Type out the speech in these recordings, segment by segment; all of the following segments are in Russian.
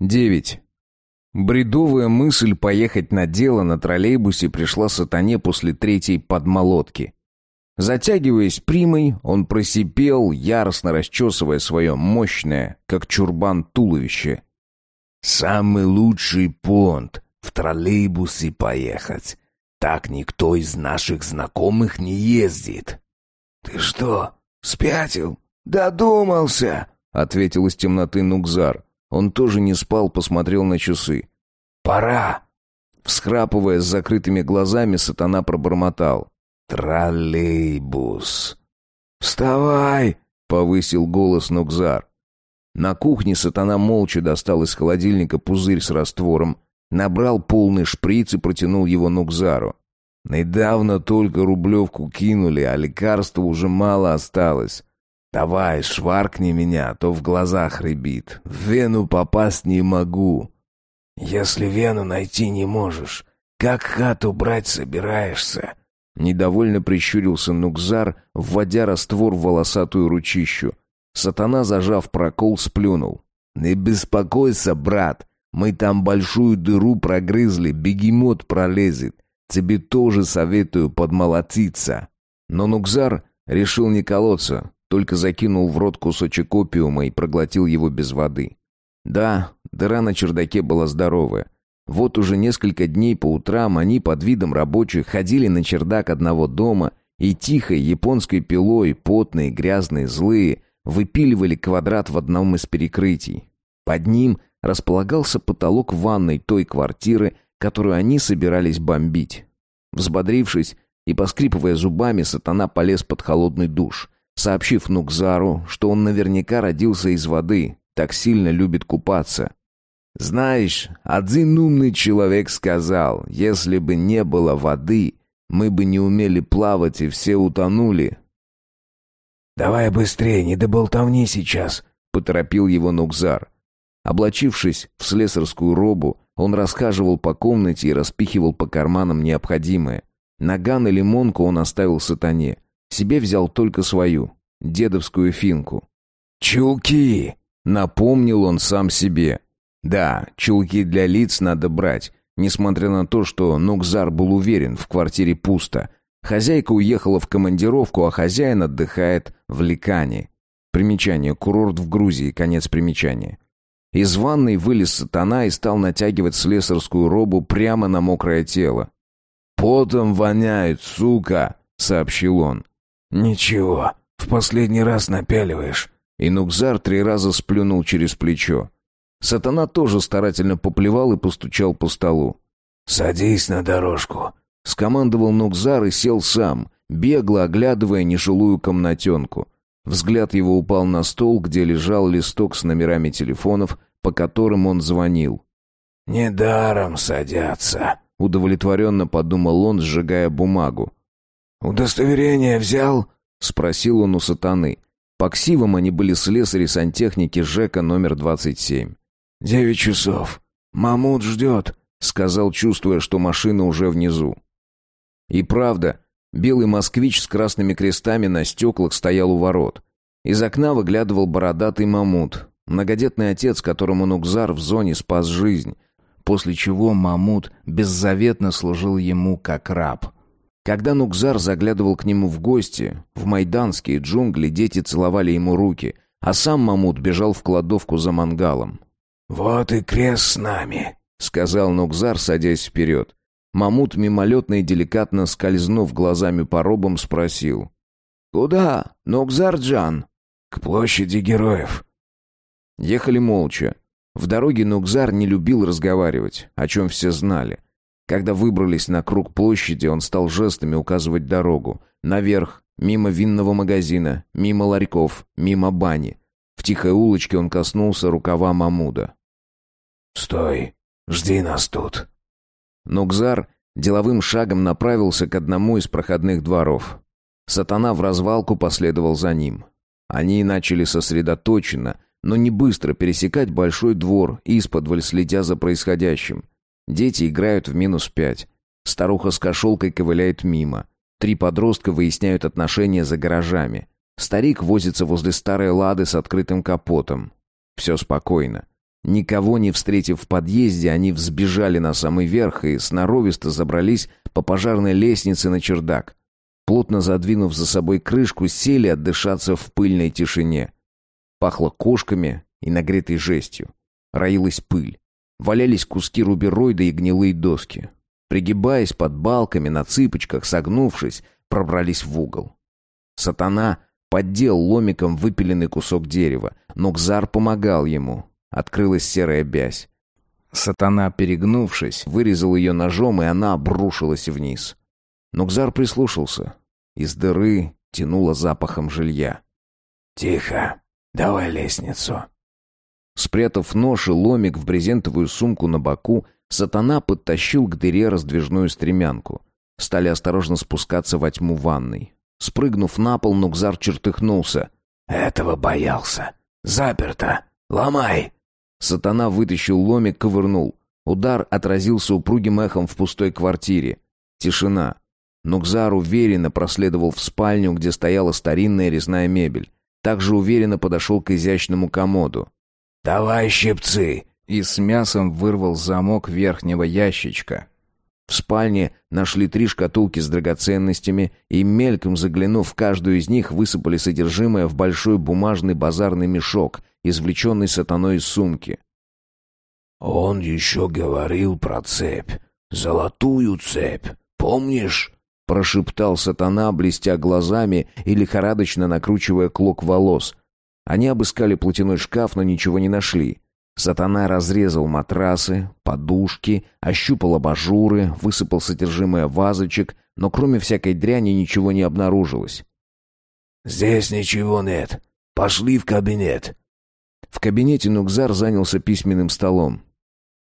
9. Бредовая мысль поехать на дело на троллейбусе пришла сатане после третьей подмолотки. Затягиваясь примой, он просипел, яростно расчесывая свое мощное, как чурбан, туловище. «Самый лучший понт в троллейбусе поехать. Так никто из наших знакомых не ездит». «Ты что, спятил? Додумался?» — ответил из темноты Нукзар. Он тоже не спал, посмотрел на часы. «Пора!» Всхрапывая с закрытыми глазами, сатана пробормотал. «Троллейбус!» «Вставай!» — повысил голос Нукзар. На кухне сатана молча достал из холодильника пузырь с раствором, набрал полный шприц и протянул его Нукзару. «Недавно только рублевку кинули, а лекарства уже мало осталось. «Давай, шваркни меня, а то в глазах рябит. В вену попасть не могу». «Если вену найти не можешь, как хату брать собираешься?» Недовольно прищурился Нукзар, вводя раствор в волосатую ручищу. Сатана, зажав прокол, сплюнул. «Не беспокойся, брат, мы там большую дыру прогрызли, бегемот пролезет. Тебе тоже советую подмолотиться». Но Нукзар решил не колоться, только закинул в рот кусочек опиума и проглотил его без воды. Да, дыра на чердаке была здоровая. Вот уже несколько дней по утрам они под видом рабочих ходили на чердак одного дома и тихой японской пилой, потные, грязные, злые, выпиливали квадрат в одном из перекрытий. Под ним располагался потолок ванной той квартиры, которую они собирались бомбить. Взбодрившись и поскрипывая зубами, сатана полез под холодный душ — сообщив Нукзару, что он наверняка родился из воды, так сильно любит купаться. «Знаешь, один умный человек сказал, если бы не было воды, мы бы не умели плавать и все утонули». «Давай быстрее, не до болтовни сейчас», — поторопил его Нукзар. Облачившись в слесарскую робу, он расхаживал по комнате и распихивал по карманам необходимое. Наган и лимонку он оставил сатане — себе взял только свою, дедовскую финку. «Чулки!» — напомнил он сам себе. Да, чулки для лиц надо брать, несмотря на то, что Нукзар был уверен, в квартире пусто. Хозяйка уехала в командировку, а хозяин отдыхает в Ликане. Примечание. Курорт в Грузии. Конец примечания. Из ванной вылез сатана и стал натягивать слесарскую робу прямо на мокрое тело. «Потом воняет, сука!» — сообщил он. «Ничего, в последний раз напяливаешь». И Нукзар три раза сплюнул через плечо. Сатана тоже старательно поплевал и постучал по столу. «Садись на дорожку», — скомандовал Нукзар и сел сам, бегло оглядывая нежилую комнатенку. Взгляд его упал на стол, где лежал листок с номерами телефонов, по которым он звонил. «Недаром садятся», — удовлетворенно подумал он, сжигая бумагу. «Удостоверение взял?» — спросил он у сатаны. По ксивам они были слесари сантехники ЖЭКа номер 27. «Девять часов. Мамут ждет», — сказал, чувствуя, что машина уже внизу. И правда, белый москвич с красными крестами на стеклах стоял у ворот. Из окна выглядывал бородатый мамут, многодетный отец, которому Нукзар в зоне спас жизнь, после чего мамут беззаветно служил ему как раб — когда Нукзар заглядывал к нему в гости, в майданские джунгли дети целовали ему руки, а сам Мамут бежал в кладовку за мангалом. «Вот и крест с нами», — сказал Нукзар, садясь вперед. Мамут, мимолетно и деликатно скользнув глазами по робам, спросил. «Куда, Нукзар-джан?» «К площади героев». Ехали молча. В дороге Нукзар не любил разговаривать, о чем все знали — когда выбрались на круг площади, он стал жестами указывать дорогу. Наверх, мимо винного магазина, мимо ларьков, мимо бани. В тихой улочке он коснулся рукава Мамуда. «Стой! Жди нас тут!» Нукзар деловым шагом направился к одному из проходных дворов. Сатана в развалку последовал за ним. Они начали сосредоточенно, но не быстро пересекать большой двор, исподволь следя за происходящим. Дети играют в минус пять. Старуха с кошелкой ковыляет мимо. Три подростка выясняют отношения за гаражами. Старик возится возле старой лады с открытым капотом. Все спокойно. Никого не встретив в подъезде, они взбежали на самый верх и сноровисто забрались по пожарной лестнице на чердак. Плотно задвинув за собой крышку, сели отдышаться в пыльной тишине. Пахло кошками и нагретой жестью. Роилась пыль. Валялись куски рубероида и гнилые доски. Пригибаясь под балками, на цыпочках, согнувшись, пробрались в угол. Сатана поддел ломиком выпиленный кусок дерева, но Кзар помогал ему. Открылась серая бязь. Сатана, перегнувшись, вырезал ее ножом, и она обрушилась вниз. Но Кзар прислушался. Из дыры тянуло запахом жилья. «Тихо, давай лестницу». Спрятав нож и ломик в брезентовую сумку на боку, Сатана подтащил к дыре раздвижную стремянку. Стали осторожно спускаться во тьму ванной. Спрыгнув на пол, Нукзар чертыхнулся. «Этого боялся. Заперто. Ломай!» Сатана вытащил ломик, ковырнул. Удар отразился упругим эхом в пустой квартире. Тишина. Нукзар уверенно проследовал в спальню, где стояла старинная резная мебель. Также уверенно подошел к изящному комоду. «Давай щипцы!» И с мясом вырвал замок верхнего ящичка. В спальне нашли три шкатулки с драгоценностями и, мельком заглянув в каждую из них, высыпали содержимое в большой бумажный базарный мешок, извлеченный сатаной из сумки. «Он еще говорил про цепь. Золотую цепь. Помнишь?» прошептал сатана, блестя глазами и лихорадочно накручивая клок волос. Они обыскали платяной шкаф, но ничего не нашли. Сатана разрезал матрасы, подушки, ощупал абажуры, высыпал содержимое вазочек, но кроме всякой дряни ничего не обнаружилось. «Здесь ничего нет. Пошли в кабинет». В кабинете Нукзар занялся письменным столом.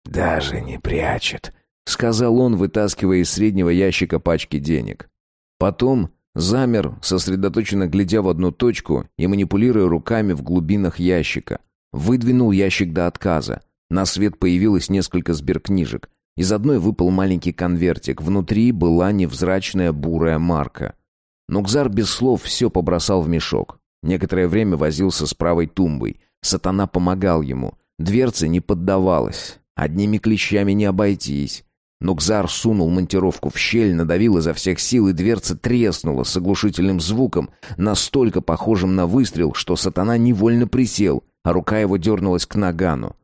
«Даже не прячет», — сказал он, вытаскивая из среднего ящика пачки денег. Потом замер, сосредоточенно глядя в одну точку и манипулируя руками в глубинах ящика. Выдвинул ящик до отказа. На свет появилось несколько сберкнижек. Из одной выпал маленький конвертик. Внутри была невзрачная бурая марка. Нукзар без слов все побросал в мешок. Некоторое время возился с правой тумбой. Сатана помогал ему. Дверца не поддавалась. Одними клещами не обойтись. Нукзар сунул монтировку в щель, надавил изо всех сил, и дверца треснула с оглушительным звуком, настолько похожим на выстрел, что сатана невольно присел — а рука его дернулась к нагану.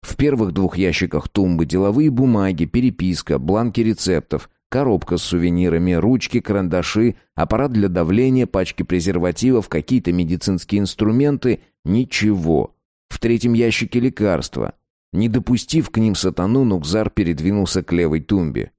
В первых двух ящиках тумбы деловые бумаги, переписка, бланки рецептов, коробка с сувенирами, ручки, карандаши, аппарат для давления, пачки презервативов, какие-то медицинские инструменты. Ничего. В третьем ящике лекарства. Не допустив к ним сатану, Нукзар передвинулся к левой тумбе.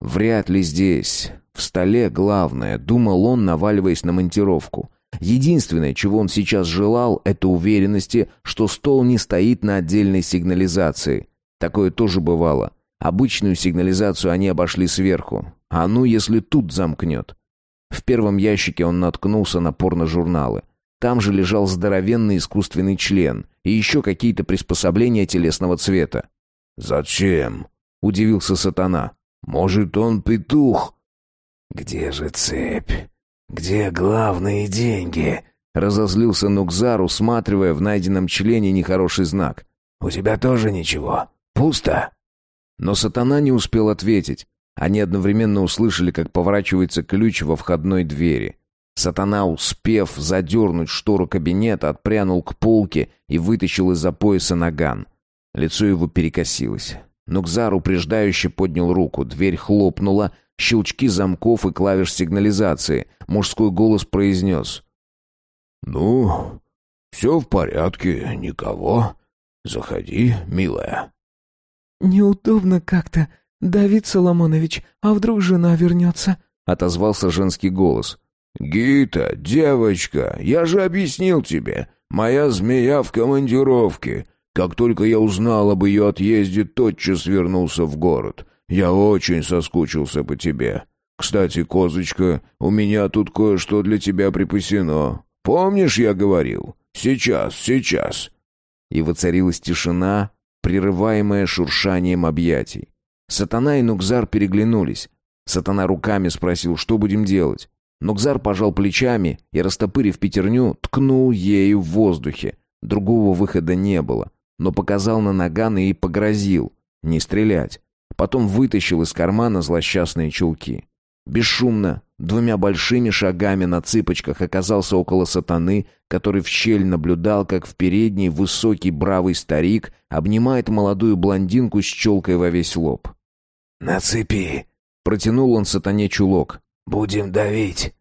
«Вряд ли здесь. В столе главное», — думал он, наваливаясь на монтировку. Единственное, чего он сейчас желал, это уверенности, что стол не стоит на отдельной сигнализации. Такое тоже бывало. Обычную сигнализацию они обошли сверху. А ну, если тут замкнет. В первом ящике он наткнулся на порножурналы. Там же лежал здоровенный искусственный член и еще какие-то приспособления телесного цвета. «Зачем?» — удивился сатана. «Может, он петух?» «Где же цепь?» «Где главные деньги?» — разозлился Нукзар, усматривая в найденном члене нехороший знак. «У тебя тоже ничего? Пусто?» Но сатана не успел ответить. Они одновременно услышали, как поворачивается ключ во входной двери. Сатана, успев задернуть штору кабинета, отпрянул к полке и вытащил из-за пояса наган. Лицо его перекосилось. Нукзар упреждающе поднял руку, дверь хлопнула, щелчки замков и клавиш сигнализации. Мужской голос произнес. «Ну, все в порядке, никого. Заходи, милая». «Неудобно как-то, Давид Соломонович, а вдруг жена вернется?» — отозвался женский голос. «Гита, девочка, я же объяснил тебе, моя змея в командировке. Как только я узнал об ее отъезде, тотчас вернулся в город. Я очень соскучился по тебе. Кстати, козочка, у меня тут кое-что для тебя припасено. Помнишь, я говорил? Сейчас, сейчас». И воцарилась тишина, прерываемая шуршанием объятий. Сатана и Нукзар переглянулись. Сатана руками спросил, что будем делать. Нукзар пожал плечами и, растопырив пятерню, ткнул ею в воздухе. Другого выхода не было. но показал на наган и погрозил. Не стрелять. Потом вытащил из кармана злосчастные чулки. Бесшумно, двумя большими шагами на цыпочках оказался около сатаны, который в щель наблюдал, как в передней высокий бравый старик обнимает молодую блондинку с челкой во весь лоб. «На цепи!» — протянул он сатане чулок. «Будем давить!»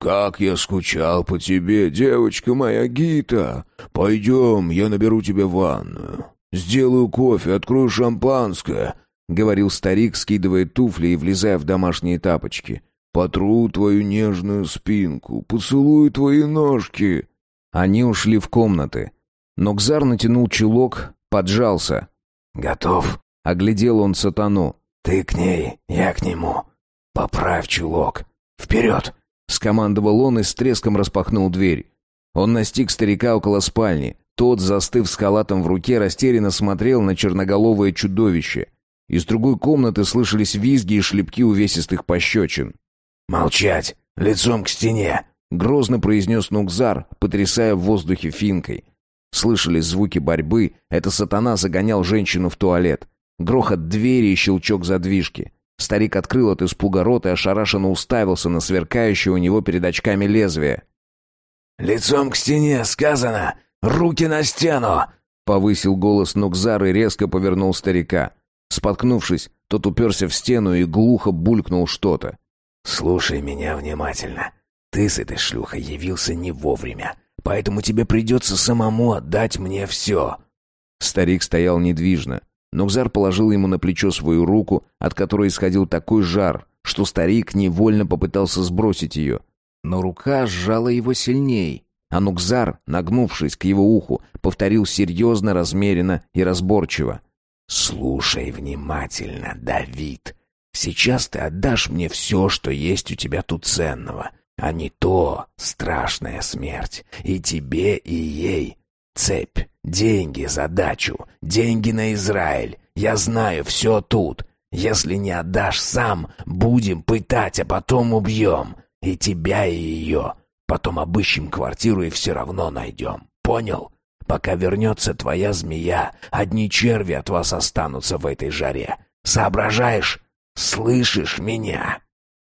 «Как я скучал по тебе, девочка моя Гита! Пойдем, я наберу тебе ванную. Сделаю кофе, открою шампанское», — говорил старик, скидывая туфли и влезая в домашние тапочки. «Потру твою нежную спинку, поцелую твои ножки». Они ушли в комнаты. Но Кзар натянул чулок, поджался. «Готов?» — оглядел он сатану. «Ты к ней, я к нему. Поправь чулок. Вперед!» Скомандовал он и с треском распахнул дверь. Он настиг старика около спальни. Тот, застыв с халатом в руке, растерянно смотрел на черноголовое чудовище. Из другой комнаты слышались визги и шлепки увесистых пощечин. «Молчать! Лицом к стене!» — грозно произнес Нукзар, потрясая в воздухе финкой. Слышались звуки борьбы, это сатана загонял женщину в туалет. Грохот двери и щелчок задвижки. Старик открыл от испуга рот и ошарашенно уставился на сверкающее у него перед очками лезвие. «Лицом к стене, сказано! Руки на стену!» Повысил голос Нукзар и резко повернул старика. Споткнувшись, тот уперся в стену и глухо булькнул что-то. «Слушай меня внимательно. Ты с этой шлюхой явился не вовремя, поэтому тебе придется самому отдать мне все». Старик стоял недвижно. Нукзар положил ему на плечо свою руку, от которой исходил такой жар, что старик невольно попытался сбросить ее. Но рука сжала его сильней, а Нукзар, нагнувшись к его уху, повторил серьезно, размеренно и разборчиво. «Слушай внимательно, Давид. Сейчас ты отдашь мне все, что есть у тебя тут ценного, а не то страшная смерть. И тебе, и ей. Цепь, деньги за дачу, деньги на Израиль. Я знаю, все тут. Если не отдашь сам, будем пытать, а потом убьем. И тебя, и ее. Потом обыщем квартиру и все равно найдем. Понял? Пока вернется твоя змея, одни черви от вас останутся в этой жаре. Соображаешь? Слышишь меня?»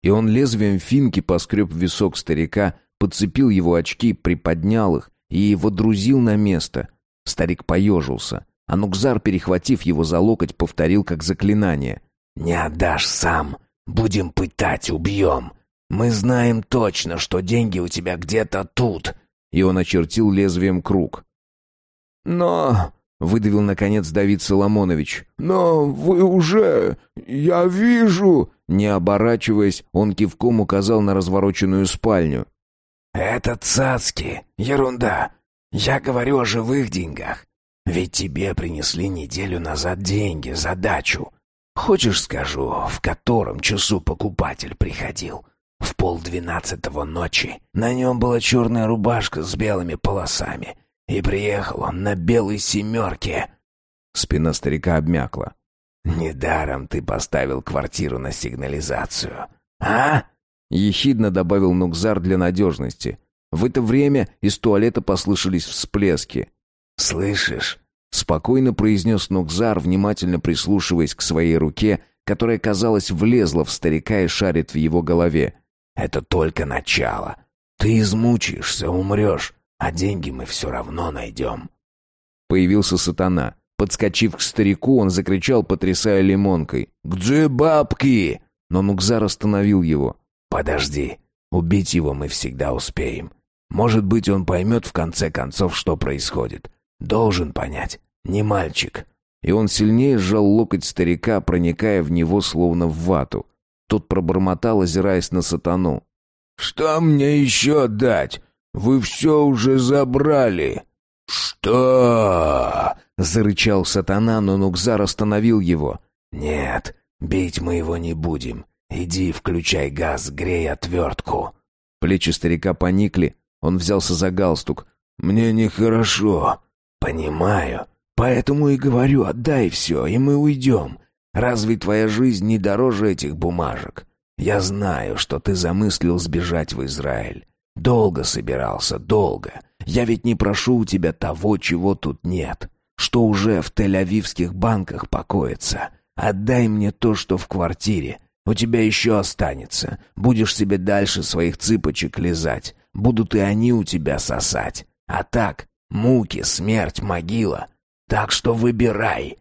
И он лезвием финки поскреб висок старика, подцепил его очки, приподнял их и водрузил на место. Старик поежился. А Нукзар, перехватив его за локоть, повторил как заклинание. «Не отдашь сам. Будем пытать, убьем. Мы знаем точно, что деньги у тебя где-то тут». И он очертил лезвием круг. «Но...» — выдавил, наконец, Давид Соломонович. «Но вы уже... Я вижу...» Не оборачиваясь, он кивком указал на развороченную спальню. «Это цацки. Ерунда. Я говорю о живых деньгах. Ведь тебе принесли неделю назад деньги за дачу. Хочешь, скажу, в котором часу покупатель приходил? В полдвенадцатого ночи. На нем была черная рубашка с белыми полосами. И приехал он на белой семерке. Спина старика обмякла. «Недаром ты поставил квартиру на сигнализацию. А?» Ехидно добавил Нукзар для надежности. В это время из туалета послышались всплески. «Слышишь?» — спокойно произнес Нукзар, внимательно прислушиваясь к своей руке, которая, казалось, влезла в старика и шарит в его голове. «Это только начало. Ты измучаешься, умрешь, а деньги мы все равно найдем». Появился сатана. Подскочив к старику, он закричал, потрясая лимонкой. «Где бабки?» Но Нукзар остановил его. «Подожди. Убить его мы всегда успеем. Может быть, он поймет в конце концов, что происходит. Должен понять. Не мальчик». И он сильнее сжал локоть старика, проникая в него словно в вату. Тот пробормотал, озираясь на сатану. «Что мне еще дать? Вы все уже забрали». «Что?» — зарычал сатана, но Нукзар остановил его. «Нет, бить мы его не будем. Иди, включай газ, грей отвертку». Плечи старика поникли, он взялся за галстук. «Мне нехорошо». «Понимаю. Поэтому и говорю, отдай все, и мы уйдем. Разве твоя жизнь не дороже этих бумажек? Я знаю, что ты замыслил сбежать в Израиль. Долго собирался, долго. Я ведь не прошу у тебя того, чего тут нет. что уже в Тель-Авивских банках покоится. Отдай мне то, что в квартире. У тебя еще останется. Будешь себе дальше своих цыпочек лизать. Будут и они у тебя сосать. А так, муки, смерть, могила. Так что выбирай.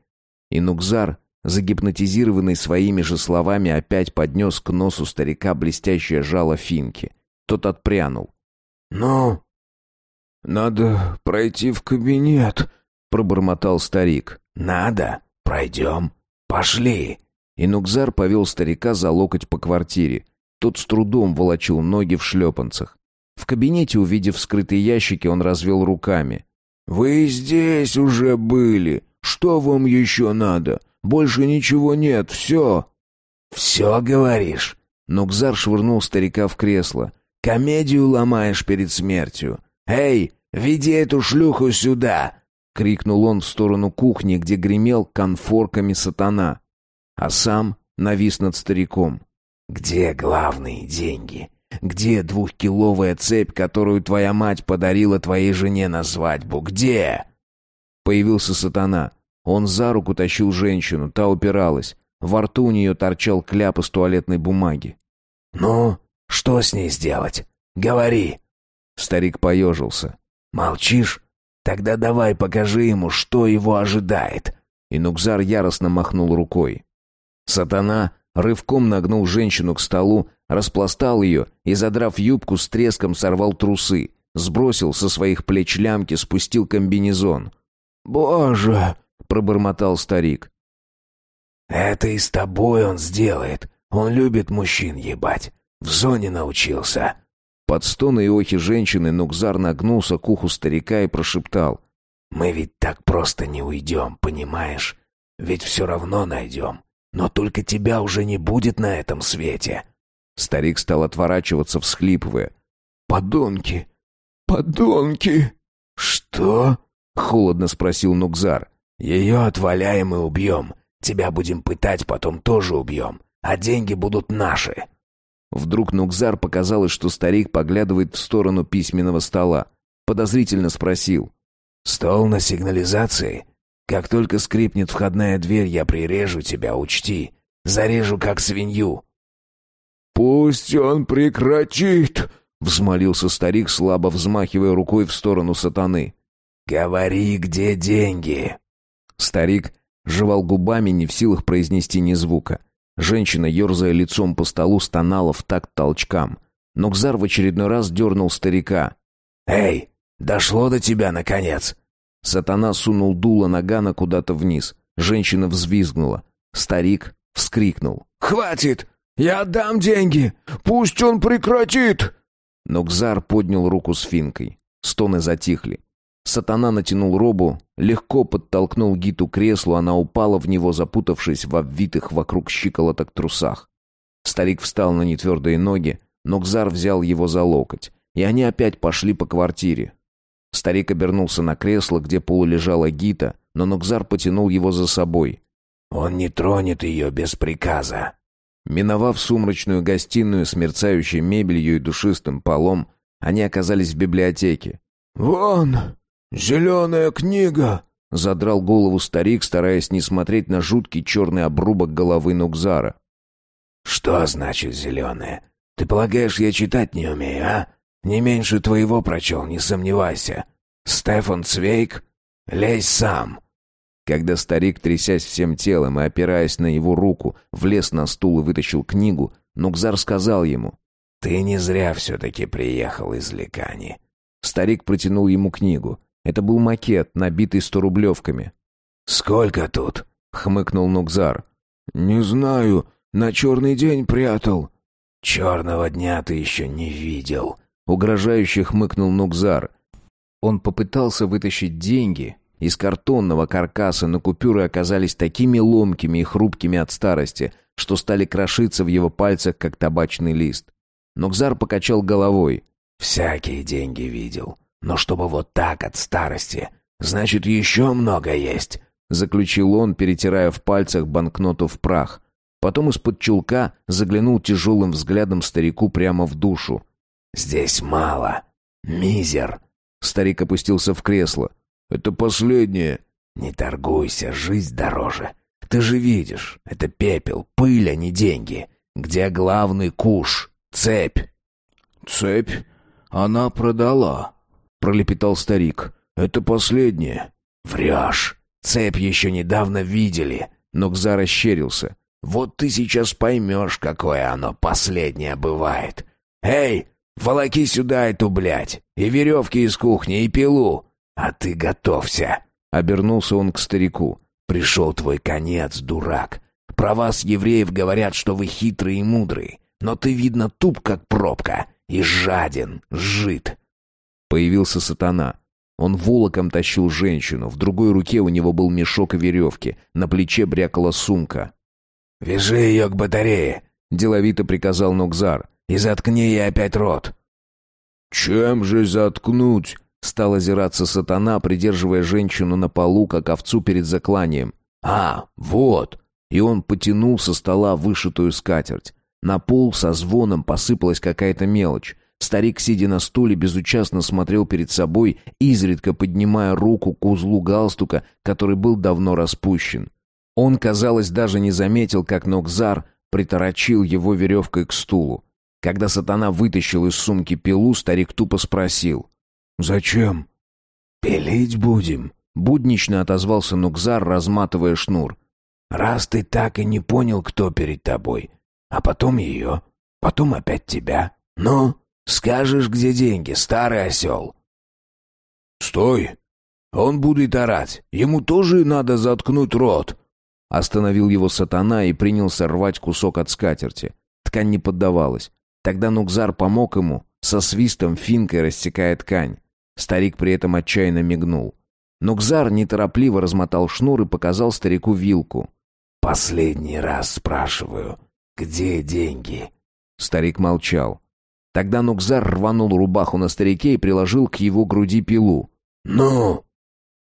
И Нукзар, загипнотизированный своими же словами, опять поднес к носу старика блестящее жало финки. Тот отпрянул. «Ну?» «Надо пройти в кабинет», — пробормотал старик. «Надо. Пройдем. Пошли». И Нукзар повел старика за локоть по квартире. Тот с трудом волочил ноги в шлепанцах. В кабинете, увидев скрытые ящики, он развел руками. «Вы здесь уже были. Что вам еще надо? Больше ничего нет, все». «Все, говоришь?» Нукзар швырнул старика в кресло. «Комедию ломаешь перед смертью. Эй, веди эту шлюху сюда!» — крикнул он в сторону кухни, где гремел конфорками сатана. А сам навис над стариком. «Где главные деньги? Где двухкиловая цепь, которую твоя мать подарила твоей жене на свадьбу? Где?» Появился сатана. Он за руку тащил женщину, та упиралась. Во рту у нее торчал кляп из туалетной бумаги. «Ну, что с ней сделать? Говори!» Старик поежился. «Молчишь? Тогда давай покажи ему, что его ожидает». И Нукзар яростно махнул рукой. Сатана рывком нагнул женщину к столу, распластал ее и, задрав юбку, с треском сорвал трусы, сбросил со своих плеч лямки, спустил комбинезон. «Боже!» — пробормотал старик. «Это и с тобой он сделает. Он любит мужчин ебать. В зоне научился». Под стоны и охи женщины Нукзар нагнулся к уху старика и прошептал. «Мы ведь так просто не уйдем, понимаешь? Ведь все равно найдем. Но только тебя уже не будет на этом свете». Старик стал отворачиваться, всхлипывая. «Подонки! Подонки!» «Что?» — холодно спросил Нукзар. «Ее отваляем и убьем. Тебя будем пытать, потом тоже убьем. А деньги будут наши». Вдруг Нукзар показалось, что старик поглядывает в сторону письменного стола. Подозрительно спросил. «Стол на сигнализации? Как только скрипнет входная дверь, я прирежу тебя, учти. Зарежу, как свинью». «Пусть он прекратит!» — взмолился старик, слабо взмахивая рукой в сторону сатаны. «Говори, где деньги?» Старик жевал губами, не в силах произнести ни звука. Женщина, ерзая лицом по столу, стонала в такт толчкам. Но Кзар в очередной раз дернул старика. «Эй, дошло до тебя, наконец!» Сатана сунул дуло нагана куда-то вниз. Женщина взвизгнула. Старик вскрикнул. «Хватит! Я отдам деньги! Пусть он прекратит!» Но Кзар поднял руку с финкой. Стоны затихли. Сатана натянул робу, легко подтолкнул Гиту к креслу, она упала в него, запутавшись в обвитых вокруг щиколоток трусах. Старик встал на нетвердые ноги, но Кзар взял его за локоть, и они опять пошли по квартире. Старик обернулся на кресло, где полулежала Гита, но Нокзар потянул его за собой. «Он не тронет ее без приказа». Миновав сумрачную гостиную с мерцающей мебелью и душистым полом, они оказались в библиотеке. «Вон, зеленая книга!» — задрал голову старик, стараясь не смотреть на жуткий черный обрубок головы Нукзара. «Что значит зеленая? Ты полагаешь, я читать не умею, а? Не меньше твоего прочел, не сомневайся. Стефан Цвейк, лезь сам!» Когда старик, трясясь всем телом и опираясь на его руку, влез на стул и вытащил книгу, Нукзар сказал ему. «Ты не зря все-таки приехал из Ликани». Старик протянул ему книгу. Это был макет, набитый сторублевками. «Сколько тут?» — хмыкнул Нукзар. «Не знаю. На черный день прятал». «Черного дня ты еще не видел», — угрожающе хмыкнул Нукзар. Он попытался вытащить деньги, из картонного каркаса, но купюры оказались такими ломкими и хрупкими от старости, что стали крошиться в его пальцах, как табачный лист. Но Кзар покачал головой. «Всякие деньги видел. Но чтобы вот так от старости, значит, еще много есть», — заключил он, перетирая в пальцах банкноту в прах. Потом из-под чулка заглянул тяжелым взглядом старику прямо в душу. «Здесь мало. Мизер». Старик опустился в кресло. Это последнее. Не торгуйся, жизнь дороже. Ты же видишь, это пепел, пыль, а не деньги. Где главный куш? Цепь. Цепь? Она продала, пролепетал старик. Это последнее. Врешь. Цепь еще недавно видели. Нокзар ощерился. Вот ты сейчас поймешь, какое оно последнее бывает. Эй, волоки сюда эту, блядь, и веревки из кухни, и пилу. А ты готовься. Обернулся он к старику. Пришел твой конец, дурак. Про вас, евреев, говорят, что вы хитрые и мудрые. Но ты, видно, туп, как пробка, и жаден, жид. Появился сатана. Он волоком тащил женщину, в другой руке у него был мешок и веревки, на плече брякала сумка. «Вяжи ее к батарее», — деловито приказал Нукзар, — «и заткни ей опять рот». «Чем же заткнуть?» — стал озираться сатана, придерживая женщину на полу, как овцу перед закланием. «А, вот!» И он потянул со стола вышитую скатерть. На пол со звоном посыпалась какая-то мелочь. Старик, сидя на стуле, безучастно смотрел перед собой, изредка поднимая руку к узлу галстука, который был давно распущен. Он, казалось, даже не заметил, как Нокзар приторочил его веревкой к стулу. Когда сатана вытащил из сумки пилу, старик тупо спросил. «Зачем?» «Пилить будем», — буднично отозвался Нукзар, разматывая шнур. «Раз ты так и не понял, кто перед тобой, а потом ее, потом опять тебя, ну...» Скажешь, где деньги, старый осел?» «Стой! Он будет орать. Ему тоже надо заткнуть рот!» Остановил его сатана и принялся рвать кусок от скатерти. Ткань не поддавалась. Тогда Нукзар помог ему, со свистом финкой рассекая ткань. Старик при этом отчаянно мигнул. Нукзар неторопливо размотал шнур и показал старику вилку. «Последний раз спрашиваю, где деньги?» Старик молчал. Тогда Нукзар рванул рубаху на старике и приложил к его груди пилу. «Ну!»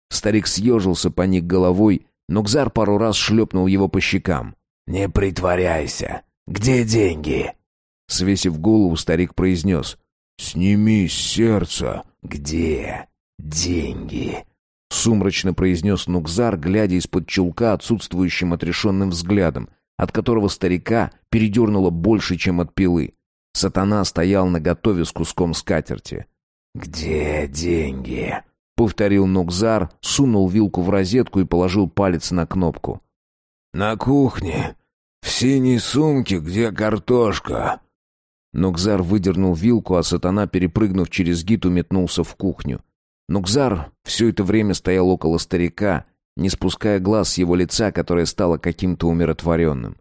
Старик съежился, поник головой. Нукзар пару раз шлепнул его по щекам. «Не притворяйся! Где деньги?» Свесив голову, старик произнес. «Сними с сердца!» «Где деньги?» Сумрачно произнес Нукзар, глядя из-под чулка отсутствующим отрешенным взглядом, от которого старика передернуло больше, чем от пилы. Сатана стоял наготове с куском скатерти. «Где деньги?» — повторил Нукзар, сунул вилку в розетку и положил палец на кнопку. «На кухне. В синей сумке, где картошка». Нукзар выдернул вилку, а сатана, перепрыгнув через гиту, метнулся в кухню. Нукзар все это время стоял около старика, не спуская глаз с его лица, которое стало каким-то умиротворенным.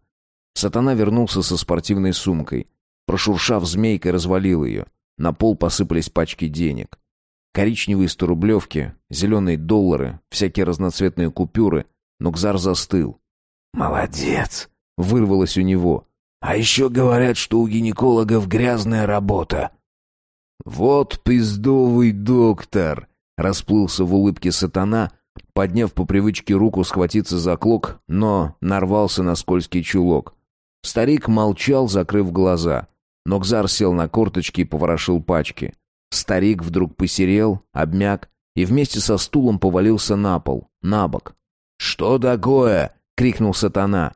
Сатана вернулся со спортивной сумкой. Прошуршав змейкой, развалил ее. На пол посыпались пачки денег. Коричневые сторублевки, зеленые доллары, всякие разноцветные купюры. Нукзар застыл. «Молодец!» — вырвалось у него. «А еще говорят, что у гинекологов грязная работа». «Вот пиздовый доктор!» — расплылся в улыбке сатана, подняв по привычке руку схватиться за клок, но нарвался на скользкий чулок. Старик молчал, закрыв глаза. Нокзар сел на корточки и поворошил пачки. Старик вдруг посерел, обмяк и вместе со стулом повалился на пол, на бок. «Что такое?» — крикнул сатана.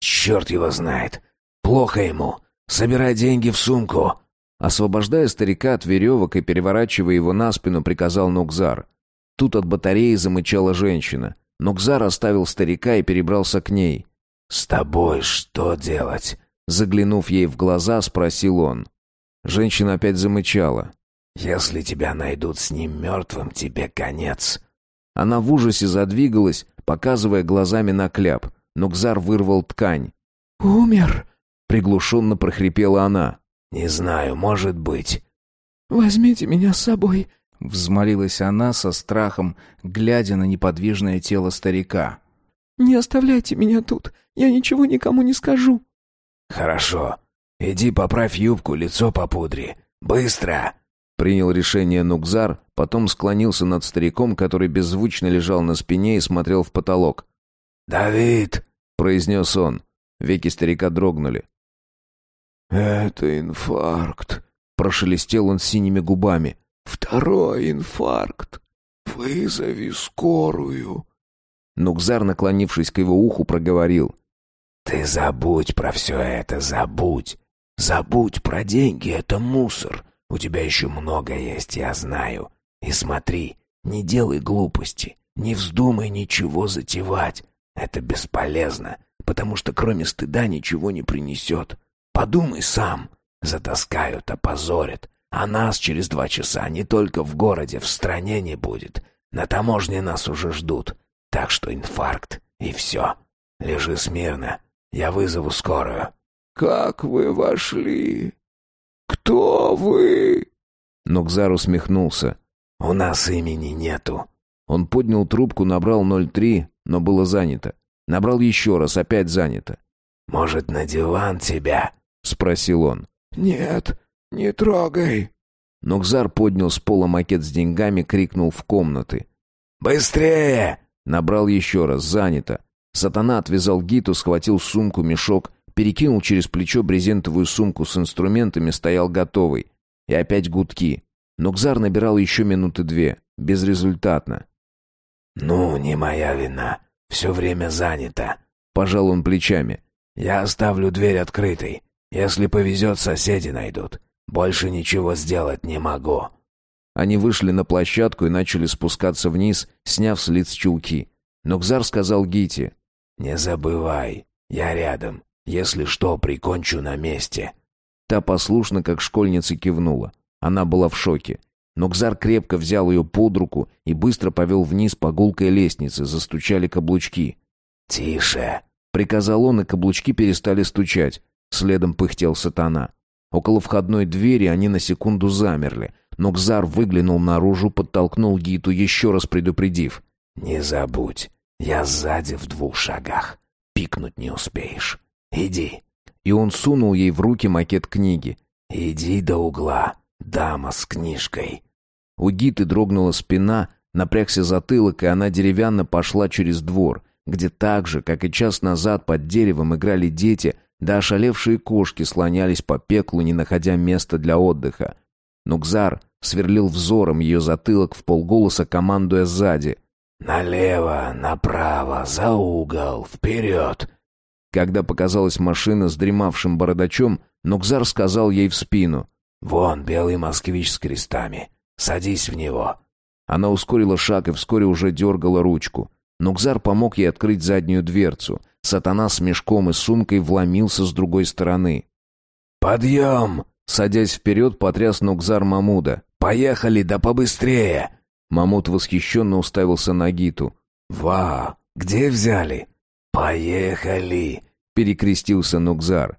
«Черт его знает! Плохо ему! Собирай деньги в сумку!» Освобождая старика от веревок и переворачивая его на спину, приказал Нокзар. Тут от батареи замычала женщина. Нокзар оставил старика и перебрался к ней. «С тобой что делать?» Заглянув ей в глаза, спросил он. Женщина опять замычала. «Если тебя найдут с ним мертвым, тебе конец». Она в ужасе задвигалась, показывая глазами на кляп. Но Кзар вырвал ткань. «Умер!» — приглушенно прохрипела она. «Не знаю, может быть». «Возьмите меня с собой», — взмолилась она со страхом, глядя на неподвижное тело старика. «Не оставляйте меня тут, я ничего никому не скажу». «Хорошо. Иди поправь юбку, лицо попудри. Быстро!» Принял решение Нукзар, потом склонился над стариком, который беззвучно лежал на спине и смотрел в потолок. «Давид!» — произнес он. Веки старика дрогнули. «Это инфаркт», — прошелестел он синими губами. «Второй инфаркт. «Вызови скорую». Нукзар, наклонившись к его уху, проговорил. «Ты забудь про все это, забудь. Забудь про деньги, это мусор. У тебя еще много есть, я знаю. И смотри, не делай глупости, не вздумай ничего затевать. Это бесполезно, потому что кроме стыда ничего не принесет. Подумай сам. Затаскают, опозорят. А нас через два часа не только в городе, в стране не будет. На таможне нас уже ждут. Так что инфаркт, и все. Лежи смирно, я вызову скорую». «Как вы вошли? Кто вы?» Нокзар усмехнулся. «У нас имени нету». Он поднял трубку, набрал 03, но было занято. Набрал еще раз, опять занято. «Может, на диван тебя?» — спросил он. «Нет, не трогай». Нокзар поднял с пола макет с деньгами, крикнул в комнаты. «Быстрее!» Набрал еще раз, занято. Сатана отвязал гиту, схватил сумку, мешок, перекинул через плечо брезентовую сумку с инструментами, стоял готовый. И опять гудки. Нокзар набирал еще минуты две. Безрезультатно. «Ну, не моя вина. Все время занято», — пожал он плечами. «Я оставлю дверь открытой. Если повезет, соседи найдут. Больше ничего сделать не могу». Они вышли на площадку и начали спускаться вниз, сняв с лиц чулки. Нокзар сказал Гите. «Не забывай, я рядом. Если что, прикончу на месте». Та послушно, как школьница, кивнула. Она была в шоке. Нокзар крепко взял ее под руку и быстро повел вниз по гулкой лестнице, застучали каблучки. «Тише!» — приказал он, и каблучки перестали стучать. Следом пыхтел сатана. Около входной двери они на секунду замерли. Нокзар выглянул наружу, подтолкнул Гиту, еще раз предупредив. «Не забудь, я сзади в двух шагах. Пикнуть не успеешь. Иди». И он сунул ей в руки макет книги. «Иди до угла, дама с книжкой». У Гиты дрогнула спина, напрягся затылок, и она деревянно пошла через двор, где так же, как и час назад под деревом играли дети, да ошалевшие кошки слонялись по пеклу, не находя места для отдыха. Нукзар сверлил взором ее затылок в полголоса, командуя сзади. «Налево, направо, за угол, вперед!» Когда показалась машина с дремавшим бородачом, Нукзар сказал ей в спину. «Вон белый москвич с крестами. Садись в него». Она ускорила шаг и вскоре уже дергала ручку. Нукзар помог ей открыть заднюю дверцу. Сатана с мешком и сумкой вломился с другой стороны. «Подъем!» Садясь вперед, потряс Нукзар Мамуда. «Поехали, да побыстрее!» Мамут восхищенно уставился на Гиту. «Ва! Где взяли?» «Поехали!» — перекрестился Нукзар.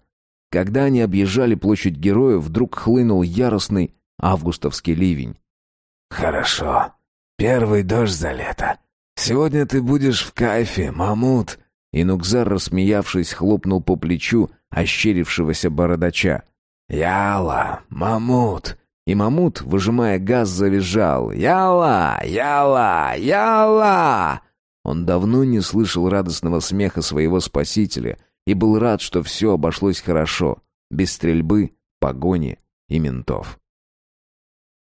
Когда они объезжали площадь Героев, вдруг хлынул яростный августовский ливень. «Хорошо. Первый дождь за лето. Сегодня ты будешь в кайфе, Мамут!» И рассмеявшись, хлопнул по плечу ощерившегося бородача. «Яла, Мамут!» И Мамут, выжимая газ, завизжал. «Яла! Яла! Яла!» Он давно не слышал радостного смеха своего спасителя и был рад, что все обошлось хорошо, без стрельбы, погони и ментов.